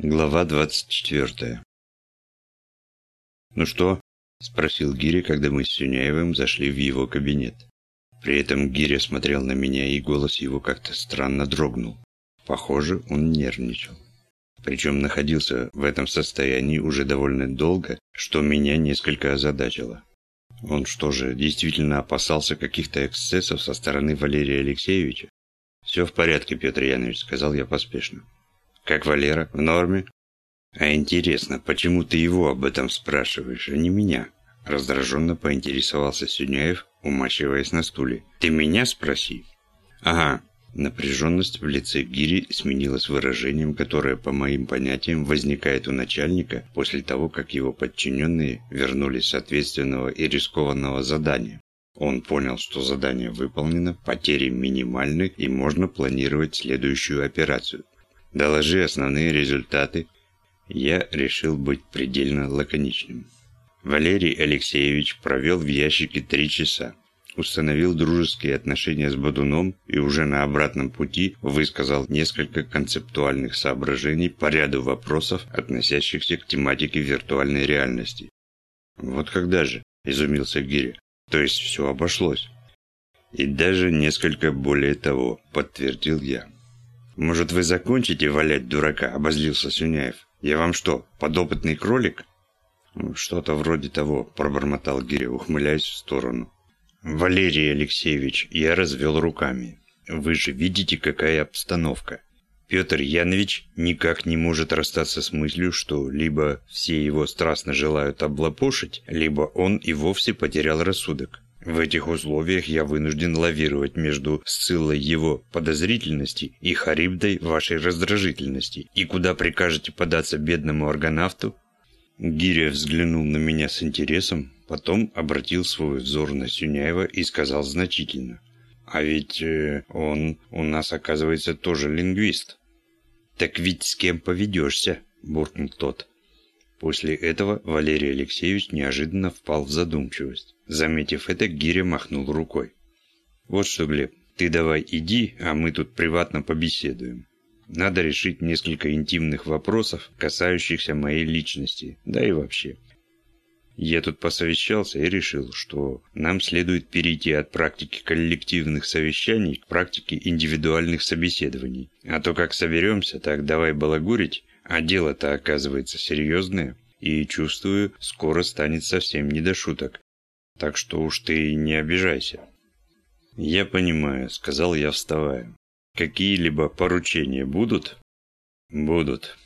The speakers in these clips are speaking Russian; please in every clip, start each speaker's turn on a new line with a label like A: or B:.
A: Глава 24 «Ну что?» – спросил Гиря, когда мы с Сюняевым зашли в его кабинет. При этом Гиря смотрел на меня, и голос его как-то странно дрогнул. Похоже, он нервничал. Причем находился в этом состоянии уже довольно долго, что меня несколько озадачило. Он что же, действительно опасался каких-то эксцессов со стороны Валерия Алексеевича? «Все в порядке, Петр Янович», – сказал я поспешно. Как Валера? В норме? А интересно, почему ты его об этом спрашиваешь, а не меня? Раздраженно поинтересовался Сюняев, умащиваясь на стуле. Ты меня спроси? Ага. Напряженность в лице Гири сменилась выражением, которое, по моим понятиям, возникает у начальника после того, как его подчиненные вернулись с ответственного и рискованного задания. Он понял, что задание выполнено, потери минимальны и можно планировать следующую операцию. Доложи основные результаты. Я решил быть предельно лаконичным. Валерий Алексеевич провел в ящике три часа. Установил дружеские отношения с Бодуном и уже на обратном пути высказал несколько концептуальных соображений по ряду вопросов, относящихся к тематике виртуальной реальности. «Вот когда же?» – изумился Гиря. «То есть все обошлось?» «И даже несколько более того», – подтвердил я. «Может, вы закончите валять дурака?» – обозлился Сюняев. «Я вам что, подопытный кролик?» «Что-то вроде того», – пробормотал Гиря, ухмыляясь в сторону. «Валерий Алексеевич, я развел руками. Вы же видите, какая обстановка. Петр Янович никак не может расстаться с мыслью, что либо все его страстно желают облапошить, либо он и вовсе потерял рассудок. В этих условиях я вынужден лавировать между Сциллой его подозрительности и Харибдой вашей раздражительности. И куда прикажете податься бедному аргонавту?» Гиря взглянул на меня с интересом, потом обратил свой взор на Сюняева и сказал значительно. «А ведь э, он у нас, оказывается, тоже лингвист». «Так ведь с кем поведешься?» – буркнул тот. После этого Валерий Алексеевич неожиданно впал в задумчивость. Заметив это, Гиря махнул рукой. «Вот что, Глеб, ты давай иди, а мы тут приватно побеседуем. Надо решить несколько интимных вопросов, касающихся моей личности, да и вообще. Я тут посовещался и решил, что нам следует перейти от практики коллективных совещаний к практике индивидуальных собеседований. А то как соберемся, так давай балагурить, а дело-то оказывается серьезное, и, чувствую, скоро станет совсем не до шуток. Так что уж ты не обижайся. Я понимаю, сказал я, вставая. Какие-либо поручения будут? Будут.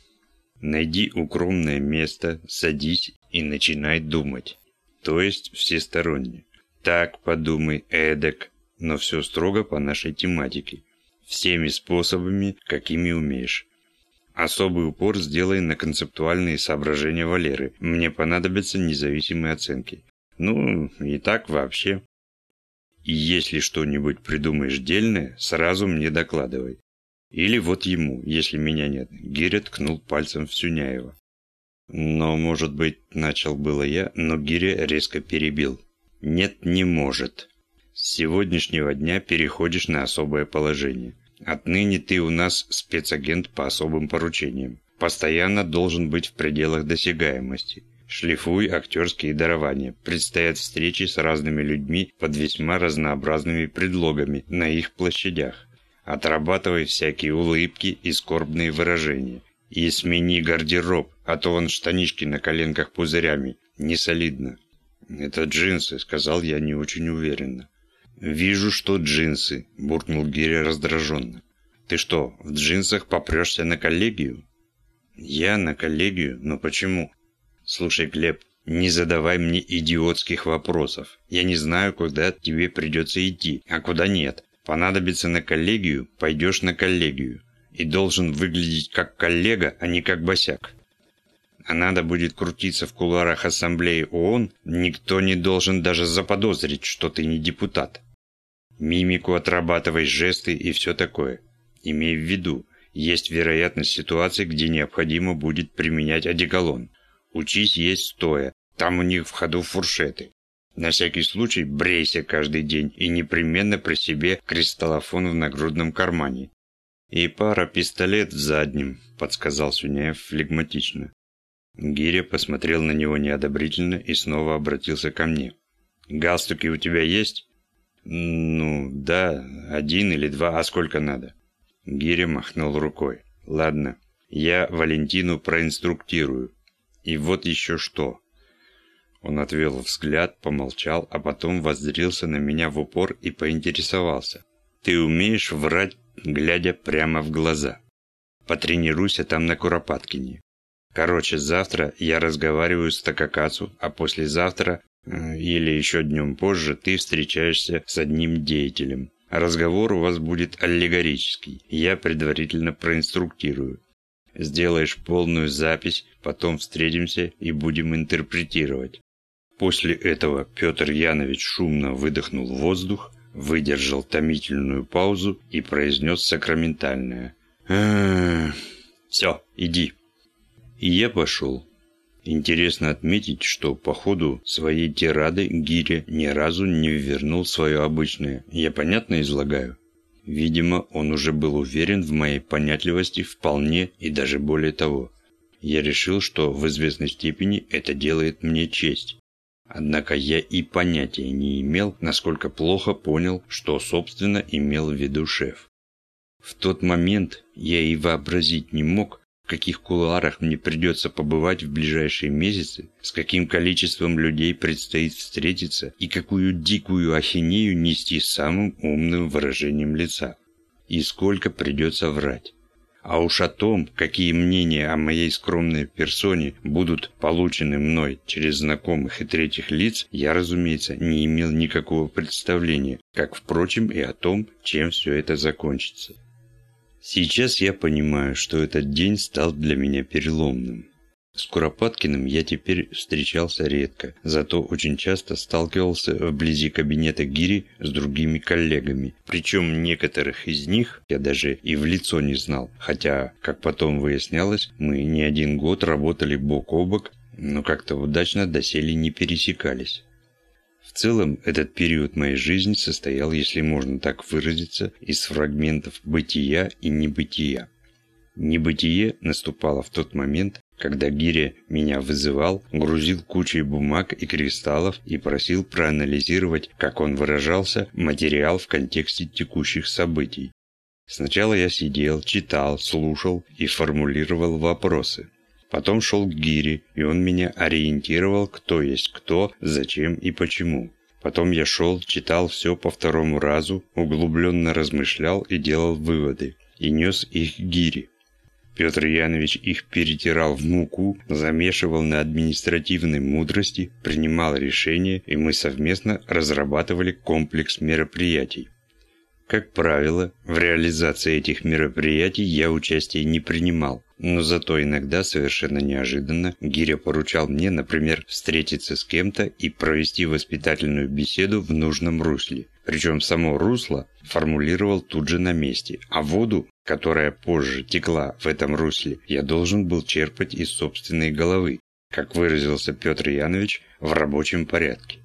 A: Найди укромное место, садись и начинай думать. То есть всесторонне. Так подумай, эдак, но все строго по нашей тематике. Всеми способами, какими умеешь. Особый упор сделай на концептуальные соображения Валеры. Мне понадобятся независимые оценки. Ну, и так вообще. И если что-нибудь придумаешь дельное, сразу мне докладывай. Или вот ему, если меня нет. Гиря ткнул пальцем в Сюняева. Но, может быть, начал было я, но Гиря резко перебил. Нет, не может. С сегодняшнего дня переходишь на особое положение. Отныне ты у нас спецагент по особым поручениям. Постоянно должен быть в пределах досягаемости. Шлифуй актерские дарования. Предстоят встречи с разными людьми под весьма разнообразными предлогами на их площадях. Отрабатывай всякие улыбки и скорбные выражения. И смени гардероб, а то он штанишки на коленках пузырями. Не солидно. «Это джинсы», — сказал я не очень уверенно. «Вижу, что джинсы», – буркнул Гиря раздраженно. «Ты что, в джинсах попрешься на коллегию?» «Я на коллегию? Но почему?» «Слушай, Глеб, не задавай мне идиотских вопросов. Я не знаю, куда тебе придется идти, а куда нет. Понадобится на коллегию, пойдешь на коллегию. И должен выглядеть как коллега, а не как босяк. А надо будет крутиться в кулуарах Ассамблеи ООН, никто не должен даже заподозрить, что ты не депутат. Мимику отрабатывай, жесты и все такое. Имей в виду, есть вероятность ситуации, где необходимо будет применять одеколон. Учись есть стоя, там у них в ходу фуршеты. На всякий случай брейся каждый день и непременно при себе кристаллофон в нагрудном кармане. «И пара пистолет в заднем», – подсказал Сюняев флегматично. Гиря посмотрел на него неодобрительно и снова обратился ко мне. «Галстуки у тебя есть?» «Ну, да, один или два, а сколько надо?» Гиря махнул рукой. «Ладно, я Валентину проинструктирую. И вот еще что». Он отвел взгляд, помолчал, а потом воззрился на меня в упор и поинтересовался. «Ты умеешь врать, глядя прямо в глаза? Потренируйся там на Куропаткине. Короче, завтра я разговариваю с Такакацу, а послезавтра или еще днем позже ты встречаешься с одним деятелем. Разговор у вас будет аллегорический. Я предварительно проинструктирую. Сделаешь полную запись, потом встретимся и будем интерпретировать. После этого Петр Янович шумно выдохнул воздух, выдержал томительную паузу и произнес сакраментальное «Все, иди». И я пошел. Интересно отметить, что по ходу своей тирады Гиря ни разу не вернул свое обычное «я понятно излагаю». Видимо, он уже был уверен в моей понятливости вполне и даже более того. Я решил, что в известной степени это делает мне честь. Однако я и понятия не имел, насколько плохо понял, что, собственно, имел в виду шеф. В тот момент я и вообразить не мог, каких кулуарах мне придется побывать в ближайшие месяцы, с каким количеством людей предстоит встретиться и какую дикую ахинею нести самым умным выражением лица. И сколько придется врать. А уж о том, какие мнения о моей скромной персоне будут получены мной через знакомых и третьих лиц, я, разумеется, не имел никакого представления, как, впрочем, и о том, чем все это закончится. Сейчас я понимаю, что этот день стал для меня переломным. С Куропаткиным я теперь встречался редко, зато очень часто сталкивался вблизи кабинета Гири с другими коллегами. Причем некоторых из них я даже и в лицо не знал, хотя, как потом выяснялось, мы не один год работали бок о бок, но как-то удачно доселе не пересекались. В целом, этот период моей жизни состоял, если можно так выразиться, из фрагментов бытия и небытия. Небытие наступало в тот момент, когда Гиря меня вызывал, грузил кучей бумаг и кристаллов и просил проанализировать, как он выражался, материал в контексте текущих событий. Сначала я сидел, читал, слушал и формулировал вопросы. Потом шел к Гире, и он меня ориентировал, кто есть кто, зачем и почему. Потом я шел, читал все по второму разу, углубленно размышлял и делал выводы, и нес их к Гире. Петр Янович их перетирал в муку, замешивал на административной мудрости, принимал решения, и мы совместно разрабатывали комплекс мероприятий. Как правило, в реализации этих мероприятий я участия не принимал, но зато иногда совершенно неожиданно Гиря поручал мне, например, встретиться с кем-то и провести воспитательную беседу в нужном русле. Причем само русло формулировал тут же на месте, а воду, которая позже текла в этом русле, я должен был черпать из собственной головы, как выразился Петр Янович, в рабочем порядке.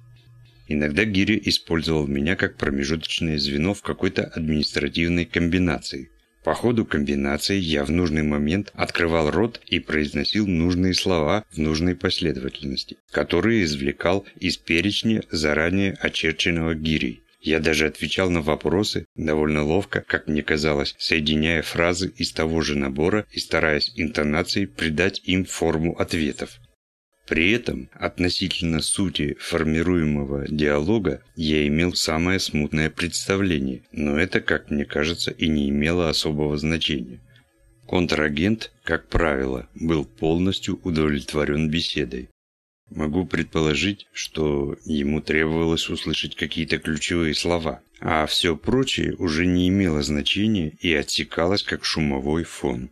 A: Иногда Гири использовал меня как промежуточное звено в какой-то административной комбинации. По ходу комбинации я в нужный момент открывал рот и произносил нужные слова в нужной последовательности, которые извлекал из перечня заранее очерченного Гирей. Я даже отвечал на вопросы, довольно ловко, как мне казалось, соединяя фразы из того же набора и стараясь интонацией придать им форму ответов. При этом, относительно сути формируемого диалога, я имел самое смутное представление, но это, как мне кажется, и не имело особого значения. Контрагент, как правило, был полностью удовлетворен беседой. Могу предположить, что ему требовалось услышать какие-то ключевые слова, а все прочее уже не имело значения и отсекалось как шумовой фон.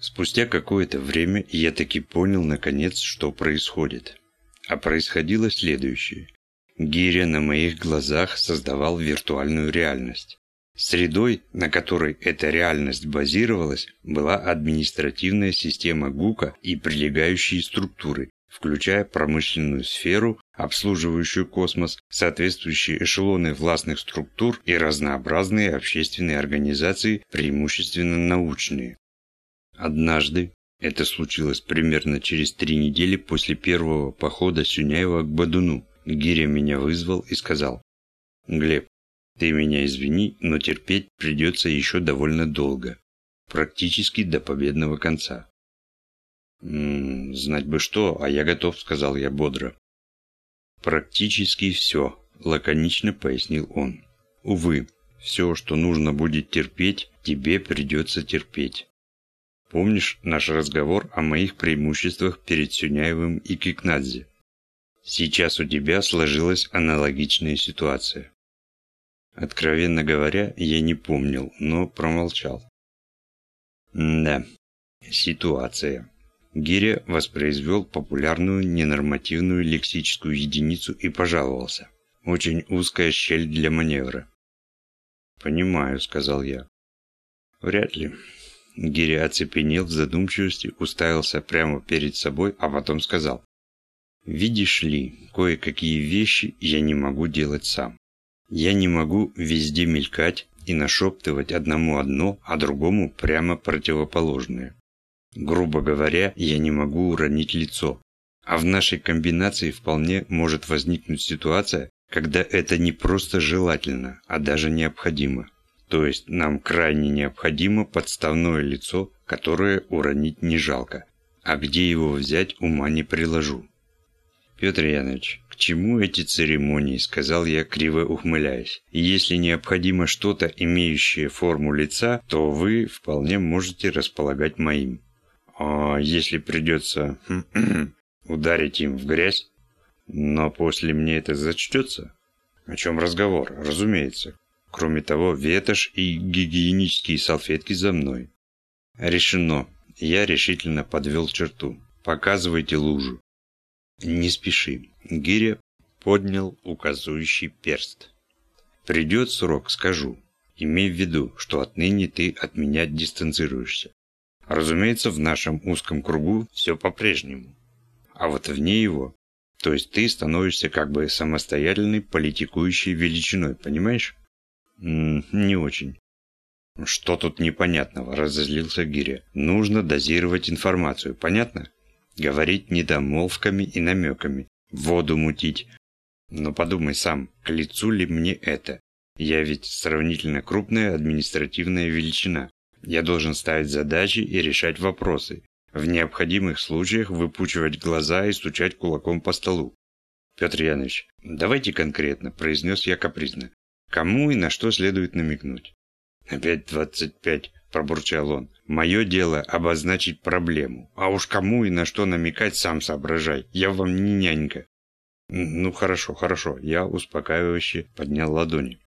A: Спустя какое-то время я таки понял, наконец, что происходит. А происходило следующее. Гиря на моих глазах создавал виртуальную реальность. Средой, на которой эта реальность базировалась, была административная система ГУКа и прилегающие структуры, включая промышленную сферу, обслуживающую космос, соответствующие эшелоны властных структур и разнообразные общественные организации, преимущественно научные. Однажды, это случилось примерно через три недели после первого похода Сюняева к Бадуну, Гиря меня вызвал и сказал, «Глеб, ты меня извини, но терпеть придется еще довольно долго, практически до победного конца». «М -м, «Знать бы что, а я готов», — сказал я бодро. «Практически все», — лаконично пояснил он. «Увы, все, что нужно будет терпеть, тебе придется терпеть. Помнишь наш разговор о моих преимуществах перед Сюняевым и Кикнадзе? Сейчас у тебя сложилась аналогичная ситуация. Откровенно говоря, я не помнил, но промолчал. да, ситуация. Гиря воспроизвел популярную ненормативную лексическую единицу и пожаловался. Очень узкая щель для маневра. «Понимаю», — сказал я. «Вряд ли». Гиря оцепенел в задумчивости, уставился прямо перед собой, а потом сказал. «Видишь ли, кое-какие вещи я не могу делать сам. Я не могу везде мелькать и нашептывать одному одно, а другому прямо противоположное. Грубо говоря, я не могу уронить лицо. А в нашей комбинации вполне может возникнуть ситуация, когда это не просто желательно, а даже необходимо. То есть нам крайне необходимо подставное лицо, которое уронить не жалко. А где его взять, ума не приложу. Петр Янович, к чему эти церемонии, сказал я, криво ухмыляясь. И если необходимо что-то, имеющее форму лица, то вы вполне можете располагать моим. А если придется ударить им в грязь? Но после мне это зачтется? О чем разговор, разумеется. Кроме того, ветошь и гигиенические салфетки за мной. Решено. Я решительно подвел черту. Показывайте лужу. Не спеши. Гиря поднял указующий перст. Придет срок, скажу. Имей в виду, что отныне ты от меня дистанцируешься. Разумеется, в нашем узком кругу все по-прежнему. А вот вне его, то есть ты становишься как бы самостоятельной политикующей величиной, понимаешь? Не очень. Что тут непонятного, разозлился Гиря. Нужно дозировать информацию, понятно? Говорить недомолвками и намеками. Воду мутить. Но подумай сам, к лицу ли мне это? Я ведь сравнительно крупная административная величина. Я должен ставить задачи и решать вопросы. В необходимых случаях выпучивать глаза и стучать кулаком по столу. Петр Янович, давайте конкретно, произнес я капризно. Кому и на что следует намекнуть? Опять двадцать пять, пробурчал он. Мое дело обозначить проблему. А уж кому и на что намекать, сам соображай. Я вам не нянька. Ну хорошо, хорошо. Я успокаивающе поднял ладони.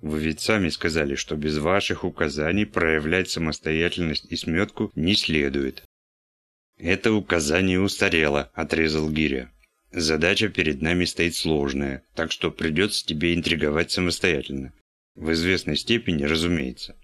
A: Вы ведь сами сказали, что без ваших указаний проявлять самостоятельность и сметку не следует. Это указание устарело, отрезал Гиря. Задача перед нами стоит сложная, так что придется тебе интриговать самостоятельно. В известной степени, разумеется.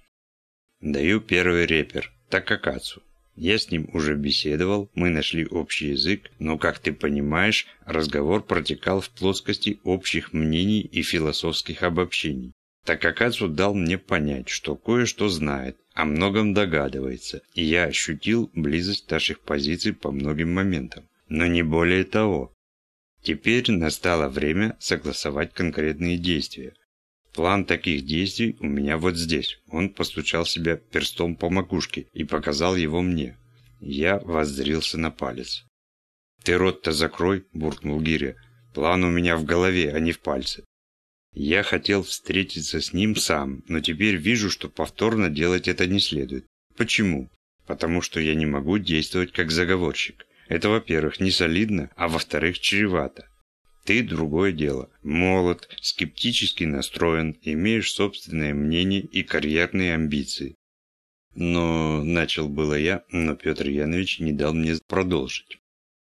A: Даю первый репер, Такакацу. Я с ним уже беседовал, мы нашли общий язык, но, как ты понимаешь, разговор протекал в плоскости общих мнений и философских обобщений. Такакацу дал мне понять, что кое-что знает, о многом догадывается, и я ощутил близость наших позиций по многим моментам. Но не более того. Теперь настало время согласовать конкретные действия. План таких действий у меня вот здесь. Он постучал себя перстом по макушке и показал его мне. Я воззрился на палец. «Ты рот-то закрой», – буркнул Гиря. «План у меня в голове, а не в пальце». Я хотел встретиться с ним сам, но теперь вижу, что повторно делать это не следует. Почему? Потому что я не могу действовать как заговорщик. Это, во-первых, не солидно, а во-вторых, чревато. Ты другое дело. Молод, скептически настроен, имеешь собственное мнение и карьерные амбиции. Но начал было я, но Петр Янович не дал мне продолжить.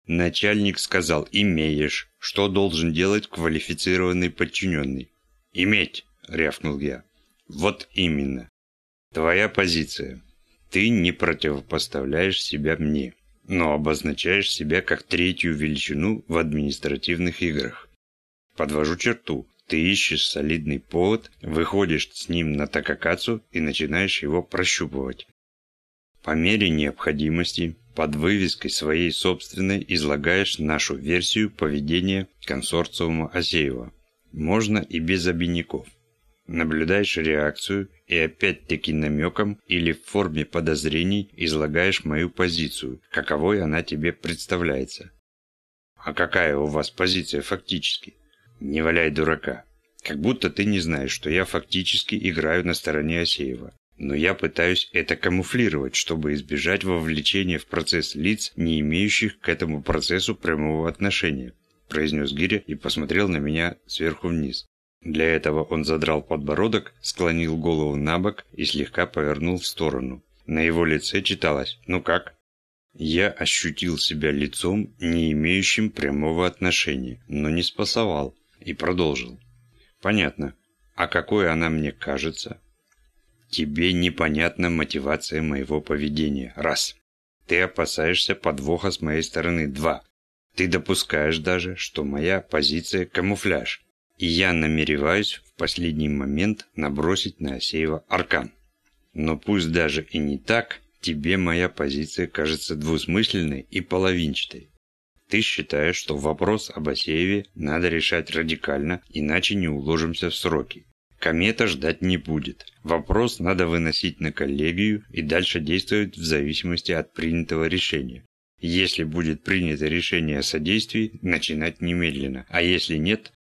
A: Начальник сказал «имеешь». Что должен делать квалифицированный подчиненный? «Иметь!» – рявкнул я. «Вот именно. Твоя позиция. Ты не противопоставляешь себя мне. Но обозначаешь себя как третью величину в административных играх. Подвожу черту. Ты ищешь солидный повод, выходишь с ним на Такакацу и начинаешь его прощупывать. По мере необходимости, под вывеской своей собственной излагаешь нашу версию поведения консорциума Асеева. Можно и без обиняков. Наблюдаешь реакцию и опять-таки намеком или в форме подозрений излагаешь мою позицию, каковой она тебе представляется. А какая у вас позиция фактически? Не валяй дурака. Как будто ты не знаешь, что я фактически играю на стороне Асеева. Но я пытаюсь это камуфлировать, чтобы избежать вовлечения в процесс лиц, не имеющих к этому процессу прямого отношения, произнес Гиря и посмотрел на меня сверху вниз. Для этого он задрал подбородок, склонил голову на бок и слегка повернул в сторону. На его лице читалось «Ну как?». Я ощутил себя лицом, не имеющим прямого отношения, но не спасовал, и продолжил. «Понятно. А какой она мне кажется?» Тебе непонятна мотивация моего поведения. Раз. Ты опасаешься подвоха с моей стороны. Два. Ты допускаешь даже, что моя позиция – камуфляж. И я намереваюсь в последний момент набросить на Асеева аркан. Но пусть даже и не так, тебе моя позиция кажется двусмысленной и половинчатой. Ты считаешь, что вопрос об Асееве надо решать радикально, иначе не уложимся в сроки. Комета ждать не будет. Вопрос надо выносить на коллегию и дальше действовать в зависимости от принятого решения. Если будет принято решение о содействии, начинать немедленно. А если нет,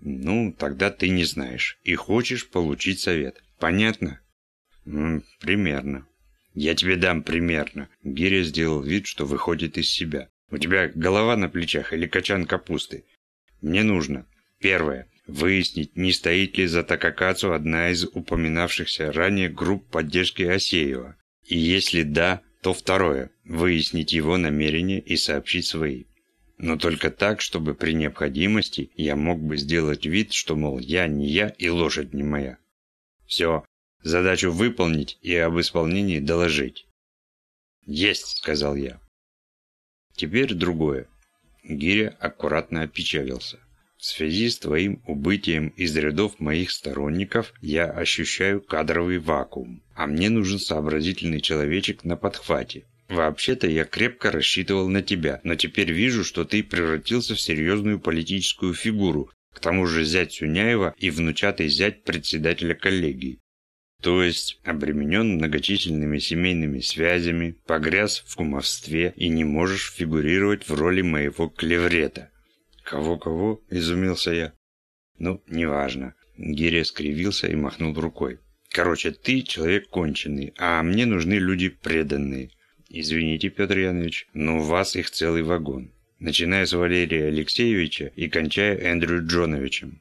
A: ну, тогда ты не знаешь и хочешь получить совет. Понятно? М примерно. Я тебе дам примерно. Гиря сделал вид, что выходит из себя. У тебя голова на плечах или качан капусты? Мне нужно. Первое выяснить, не стоит ли за Такакацу одна из упоминавшихся ранее групп поддержки Асеева. И если да, то второе – выяснить его намерения и сообщить свои. Но только так, чтобы при необходимости я мог бы сделать вид, что, мол, я не я и лошадь не моя. Все, задачу выполнить и об исполнении доложить. «Есть», – сказал я. Теперь другое. Гиря аккуратно опечалился. В связи с твоим убытием из рядов моих сторонников я ощущаю кадровый вакуум, а мне нужен сообразительный человечек на подхвате. Вообще-то я крепко рассчитывал на тебя, но теперь вижу, что ты превратился в серьезную политическую фигуру, к тому же зять Сюняева и внучатый зять председателя коллегии. То есть обременен многочисленными семейными связями, погряз в кумовстве и не можешь фигурировать в роли моего клеврета. «Кого-кого?» – изумился я. «Ну, неважно». Гиря скривился и махнул рукой. «Короче, ты человек конченый, а мне нужны люди преданные. Извините, Петр Янович, но у вас их целый вагон, начиная с Валерия Алексеевича и кончая Эндрю Джоновичем.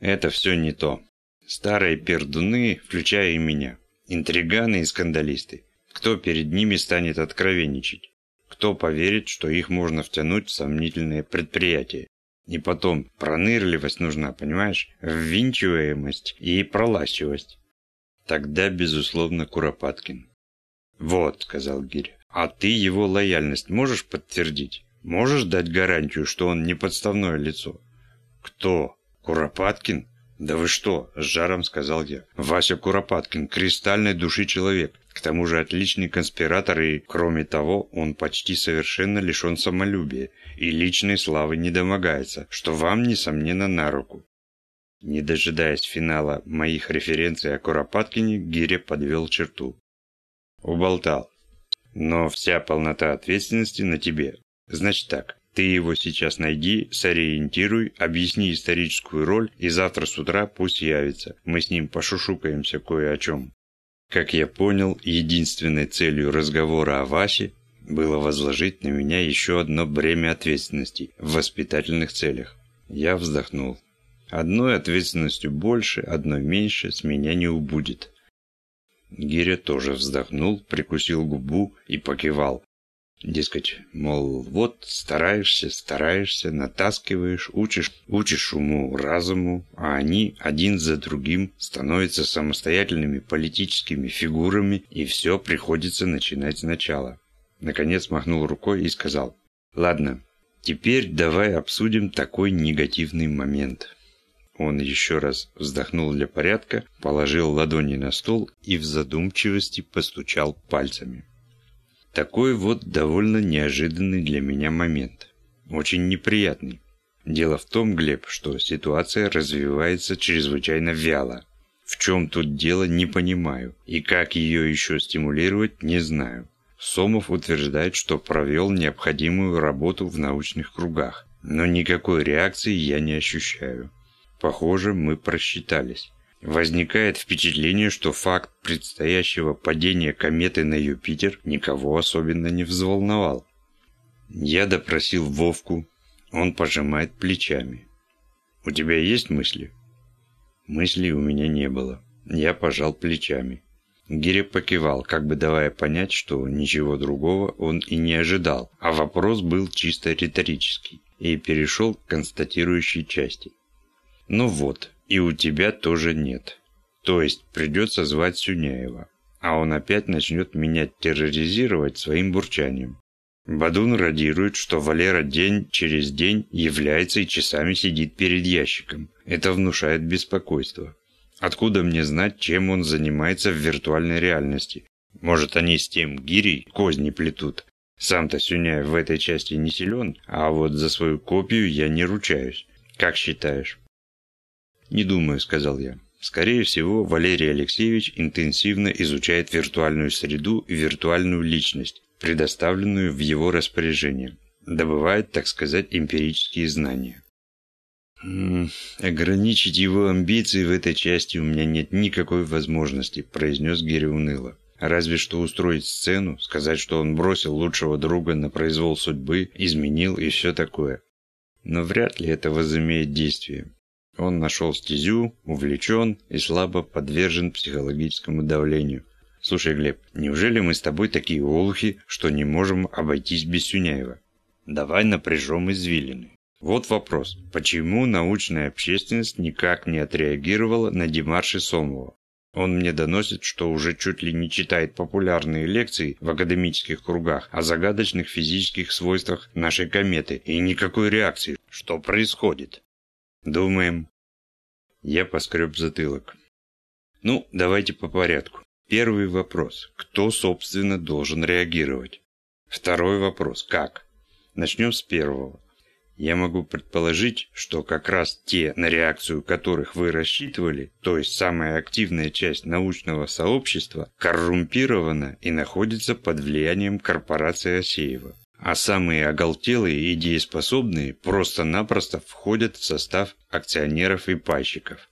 A: Это все не то. Старые пердуны, включая и меня. Интриганы и скандалисты. Кто перед ними станет откровенничать? Кто поверит, что их можно втянуть в сомнительное предприятие? И потом, пронырливость нужна, понимаешь? Ввинчиваемость и пролащивость. Тогда, безусловно, Куропаткин. «Вот», — сказал Гирь, — «а ты его лояльность можешь подтвердить? Можешь дать гарантию, что он не подставное лицо?» «Кто? Куропаткин?» «Да вы что?» – с жаром сказал я. «Вася Куропаткин – кристальной души человек. К тому же отличный конспиратор и, кроме того, он почти совершенно лишен самолюбия и личной славы не домогается, что вам, несомненно, на руку». Не дожидаясь финала моих референций о Куропаткине, Гиря подвел черту. «Уболтал. Но вся полнота ответственности на тебе. Значит так, ты его сейчас найди, сориентируй, объясни историческую роль, и завтра с утра пусть явится. Мы с ним пошушукаемся кое о чем. Как я понял, единственной целью разговора о Васе было возложить на меня еще одно бремя ответственности в воспитательных целях. Я вздохнул. Одной ответственностью больше, одной меньше с меня не убудет. Гиря тоже вздохнул, прикусил губу и покивал. Дескать, мол, вот стараешься, стараешься, натаскиваешь, учишь, учишь уму, разуму, а они один за другим становятся самостоятельными политическими фигурами, и все приходится начинать сначала. Наконец махнул рукой и сказал. «Ладно, теперь давай обсудим такой негативный момент». Он еще раз вздохнул для порядка, положил ладони на стол и в задумчивости постучал пальцами. Такой вот довольно неожиданный для меня момент. Очень неприятный. Дело в том, Глеб, что ситуация развивается чрезвычайно вяло. В чем тут дело, не понимаю. И как ее еще стимулировать, не знаю. Сомов утверждает, что провел необходимую работу в научных кругах. Но никакой реакции я не ощущаю. Похоже, мы просчитались. Возникает впечатление, что факт предстоящего падения кометы на Юпитер никого особенно не взволновал. Я допросил Вовку. Он пожимает плечами. «У тебя есть мысли?» Мыслей у меня не было. Я пожал плечами. Гиря покивал, как бы давая понять, что ничего другого он и не ожидал, а вопрос был чисто риторический, и перешел к констатирующей части. «Ну вот, и у тебя тоже нет. То есть придется звать Сюняева, а он опять начнет меня терроризировать своим бурчанием. Бадун радирует, что Валера день через день является и часами сидит перед ящиком. Это внушает беспокойство. Откуда мне знать, чем он занимается в виртуальной реальности? Может, они с тем гирей козни плетут? Сам-то Сюняев в этой части не силен, а вот за свою копию я не ручаюсь. Как считаешь? «Не думаю», — сказал я. Скорее всего, Валерий Алексеевич интенсивно изучает виртуальную среду и виртуальную личность, предоставленную в его распоряжение. Добывает, так сказать, эмпирические знания. «М -м, «Ограничить его амбиции в этой части у меня нет никакой возможности», – произнес Гири уныло. «Разве что устроить сцену, сказать, что он бросил лучшего друга на произвол судьбы, изменил и все такое. Но вряд ли это возымеет действие. Он нашел стезю, увлечен и слабо подвержен психологическому давлению. Слушай, Глеб, неужели мы с тобой такие олухи, что не можем обойтись без Сюняева? Давай напряжем извилины. Вот вопрос. Почему научная общественность никак не отреагировала на демарши Сомова? Он мне доносит, что уже чуть ли не читает популярные лекции в академических кругах о загадочных физических свойствах нашей кометы и никакой реакции. Что происходит? Думаем. Я поскреб затылок. Ну, давайте по порядку. Первый вопрос. Кто, собственно, должен реагировать? Второй вопрос. Как? Начнем с первого. Я могу предположить, что как раз те, на реакцию которых вы рассчитывали, то есть самая активная часть научного сообщества, коррумпирована и находится под влиянием корпорации Асеева а самые оголтелые и дееспособные просто-напросто входят в состав акционеров и пайщиков.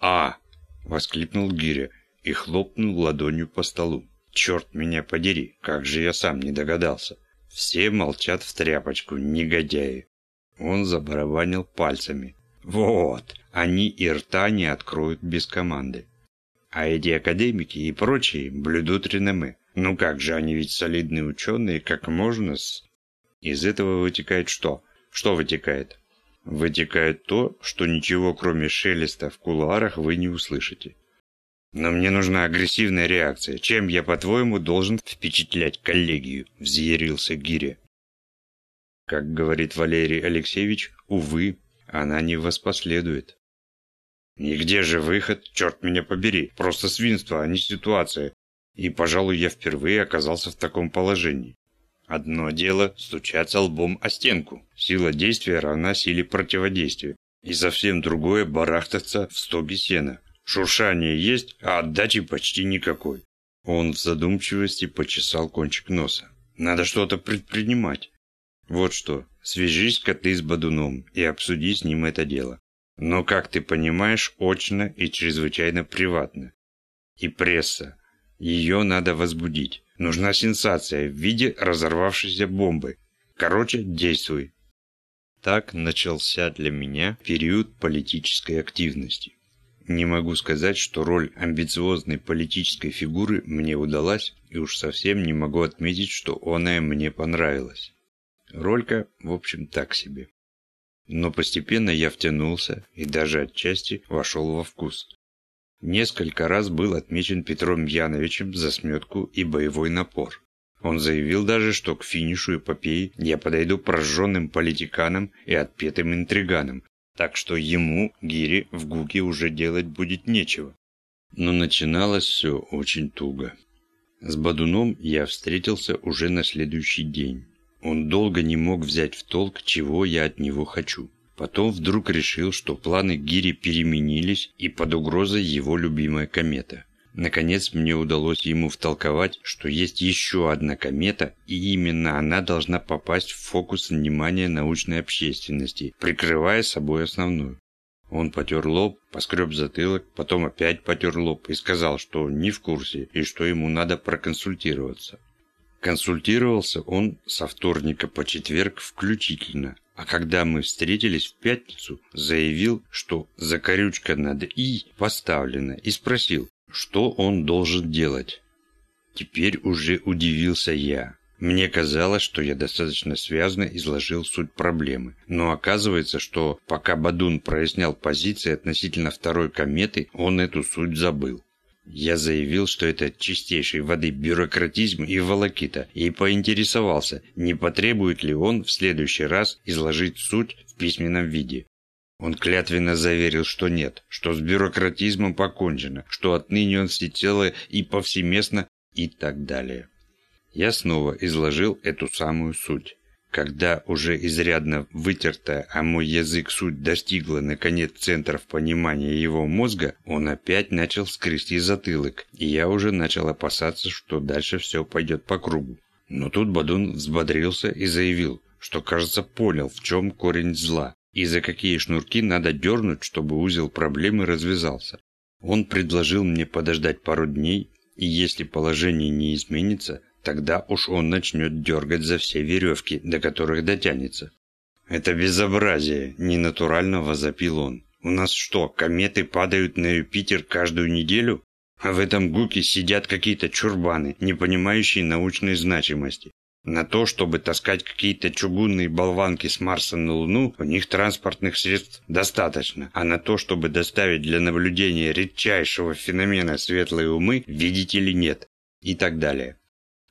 A: «А!» – воскликнул Гиря и хлопнул ладонью по столу. «Черт меня подери, как же я сам не догадался!» Все молчат в тряпочку, негодяи. Он забарабанил пальцами. «Вот! Они и рта не откроют без команды. А эти академики и прочие блюдут реноме. Ну как же, они ведь солидные ученые, как можно с... Из этого вытекает что? Что вытекает? Вытекает то, что ничего кроме шелеста в кулуарах вы не услышите. Но мне нужна агрессивная реакция. Чем я, по-твоему, должен впечатлять коллегию? Взъярился Гиря. Как говорит Валерий Алексеевич, увы, она не воспоследует. И где же выход? Черт меня побери. Просто свинство, а не ситуация. И, пожалуй, я впервые оказался в таком положении. Одно дело – стучаться лбом о стенку. Сила действия равна силе противодействия. И совсем другое – барахтаться в стоге сена. Шуршание есть, а отдачи почти никакой. Он в задумчивости почесал кончик носа. Надо что-то предпринимать. Вот что, свяжись-ка ты с Бадуном и обсуди с ним это дело. Но, как ты понимаешь, очно и чрезвычайно приватно. И пресса. Ее надо возбудить. Нужна сенсация в виде разорвавшейся бомбы. Короче, действуй. Так начался для меня период политической активности. Не могу сказать, что роль амбициозной политической фигуры мне удалась, и уж совсем не могу отметить, что она мне понравилась. Ролька, в общем, так себе. Но постепенно я втянулся и даже отчасти вошел во вкус. Несколько раз был отмечен Петром Яновичем за сметку и боевой напор. Он заявил даже, что к финишу эпопеи я подойду прожженным политиканам и отпетым интриганам, так что ему, Гире, в Гуке уже делать будет нечего. Но начиналось все очень туго. С Бадуном я встретился уже на следующий день. Он долго не мог взять в толк, чего я от него хочу. Потом вдруг решил, что планы Гири переменились и под угрозой его любимая комета. Наконец мне удалось ему втолковать, что есть еще одна комета, и именно она должна попасть в фокус внимания научной общественности, прикрывая собой основную. Он потер лоб, поскреб затылок, потом опять потер лоб и сказал, что не в курсе и что ему надо проконсультироваться. Консультировался он со вторника по четверг включительно, а когда мы встретились в пятницу, заявил, что закорючка над «и» поставлена и спросил, что он должен делать? Теперь уже удивился я. Мне казалось, что я достаточно связно изложил суть проблемы. Но оказывается, что пока Бадун прояснял позиции относительно второй кометы, он эту суть забыл. Я заявил, что это чистейшей воды бюрократизм и волокита, и поинтересовался, не потребует ли он в следующий раз изложить суть в письменном виде. Он клятвенно заверил, что нет, что с бюрократизмом покончено, что отныне он всецело и повсеместно и так далее. Я снова изложил эту самую суть. Когда уже изрядно вытертая, а мой язык суть достигла наконец центров понимания его мозга, он опять начал скрести затылок, и я уже начал опасаться, что дальше все пойдет по кругу. Но тут Бадун взбодрился и заявил, что, кажется, понял, в чем корень зла, и за какие шнурки надо дернуть, чтобы узел проблемы развязался. Он предложил мне подождать пару дней, и если положение не изменится, тогда уж он начнет дергать за все веревки, до которых дотянется. «Это безобразие!» – ненатурально возопил он. «У нас что, кометы падают на Юпитер каждую неделю? А в этом гуке сидят какие-то чурбаны, не понимающие научной значимости. На то, чтобы таскать какие-то чугунные болванки с Марса на Луну, у них транспортных средств достаточно, а на то, чтобы доставить для наблюдения редчайшего феномена светлые умы, видите ли, нет. И так далее.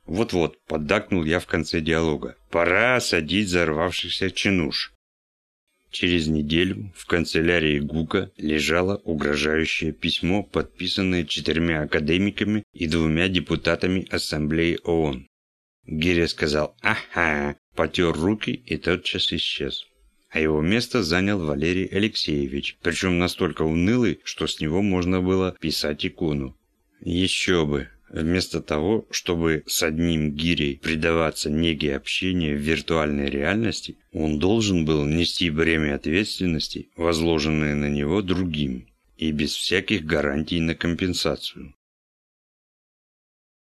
A: Вот-вот, поддакнул я в конце диалога. Пора осадить взорвавшихся чинуш. Через неделю в канцелярии ГУКа лежало угрожающее письмо, подписанное четырьмя академиками и двумя депутатами Ассамблеи ООН. Гиря сказал «Ага», потер руки и тотчас исчез. А его место занял Валерий Алексеевич, причем настолько унылый, что с него можно было писать икону. Еще бы, Вместо того, чтобы с одним гирей предаваться неге общения в виртуальной реальности, он должен был нести бремя ответственности, возложенное на него другим, и без всяких гарантий на компенсацию.